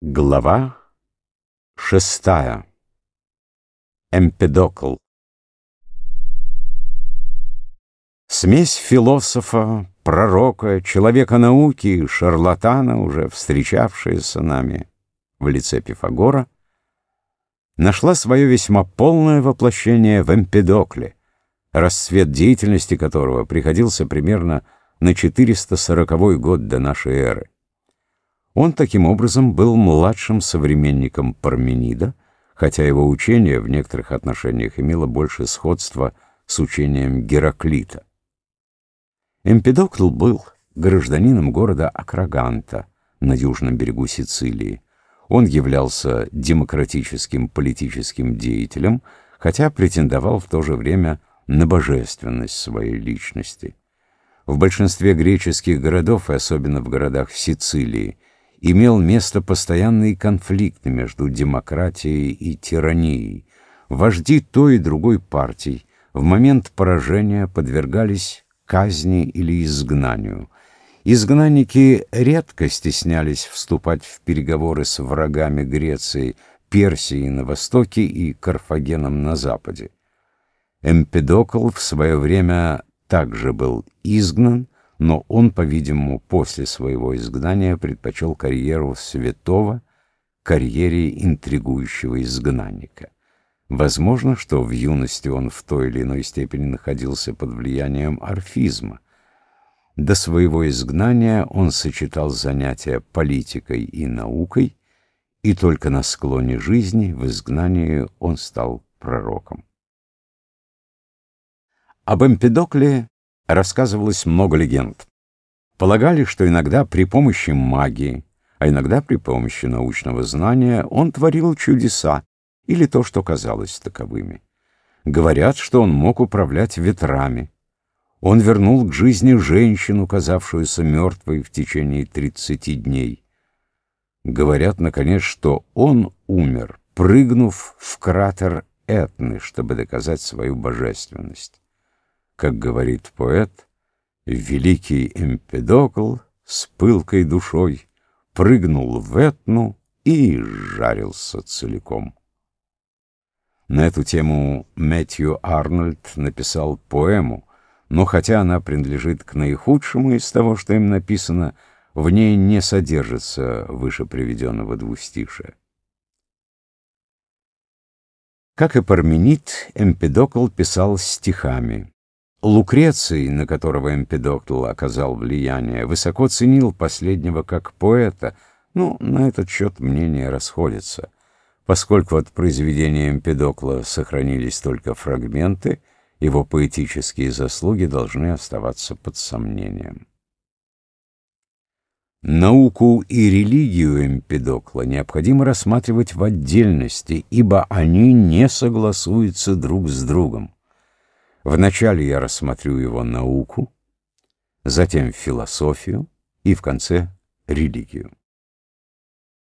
Глава шестая. Эмпедокл. Смесь философа, пророка, человека науки и шарлатана, уже встречавшаяся нами в лице Пифагора, нашла свое весьма полное воплощение в Эмпедокле, расцвет деятельности которого приходился примерно на 440 год до нашей эры. Он таким образом был младшим современником Парменида, хотя его учение в некоторых отношениях имело больше сходства с учением Гераклита. Эмпедокл был гражданином города Акраганта на южном берегу Сицилии. Он являлся демократическим политическим деятелем, хотя претендовал в то же время на божественность своей личности. В большинстве греческих городов, и особенно в городах Сицилии, имел место постоянные конфликты между демократией и тиранией. Вожди той и другой партий в момент поражения подвергались казни или изгнанию. Изгнанники редко стеснялись вступать в переговоры с врагами Греции, Персии на востоке и Карфагеном на западе. Эмпедокл в свое время также был изгнан, но он, по-видимому, после своего изгнания предпочел карьеру святого карьере интригующего изгнанника. Возможно, что в юности он в той или иной степени находился под влиянием орфизма. До своего изгнания он сочетал занятия политикой и наукой, и только на склоне жизни, в изгнании, он стал пророком. Об Эмпедокле рассказывалось много легенд. Полагали, что иногда при помощи магии, а иногда при помощи научного знания он творил чудеса или то, что казалось таковыми. Говорят, что он мог управлять ветрами. Он вернул к жизни женщину, казавшуюся мертвой в течение тридцати дней. Говорят, наконец, что он умер, прыгнув в кратер Этны, чтобы доказать свою божественность. Как говорит поэт, великий Эмпедокл с пылкой душой прыгнул в Этну и жарился целиком. На эту тему Мэтью Арнольд написал поэму, но хотя она принадлежит к наихудшему из того, что им написано, в ней не содержится выше приведенного двустишия. Как и Парменид, Эмпедокл писал стихами. Лукреций, на которого Эмпедокл оказал влияние, высоко ценил последнего как поэта, но на этот счет мнения расходятся. Поскольку от произведения Эмпедокла сохранились только фрагменты, его поэтические заслуги должны оставаться под сомнением. Науку и религию Эмпедокла необходимо рассматривать в отдельности, ибо они не согласуются друг с другом. Вначале я рассмотрю его науку, затем философию и в конце религию.